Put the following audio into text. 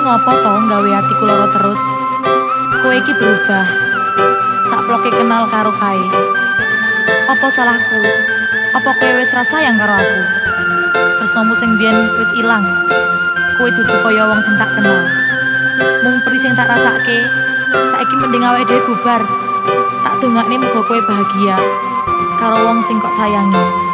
ngopo to nggawe ati loro terus? Kowe iki berubah. Sakploke kenal karo kae. Apa salahku? Apa kowe wis rasa yang karo aku? Tresnomu sing biyen wis ilang. Kowe dudu kaya wong sing tak kenal. Mung pri sing tak rasake saiki mending awake dhewe bubar. Tak dongakne muga kowe bahagia. Karo wong sing kok sayangi.